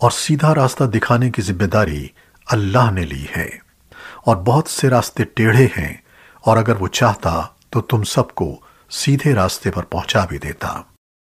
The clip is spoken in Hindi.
और सीधा रास्ता दिखाने की ज़िम्मेदारी अल्लाह ने ली है। और बहुत से रास्ते टेढ़े हैं, और अगर वो चाहता तो तुम सबको सीधे रास्ते पर पहुँचा भी देता।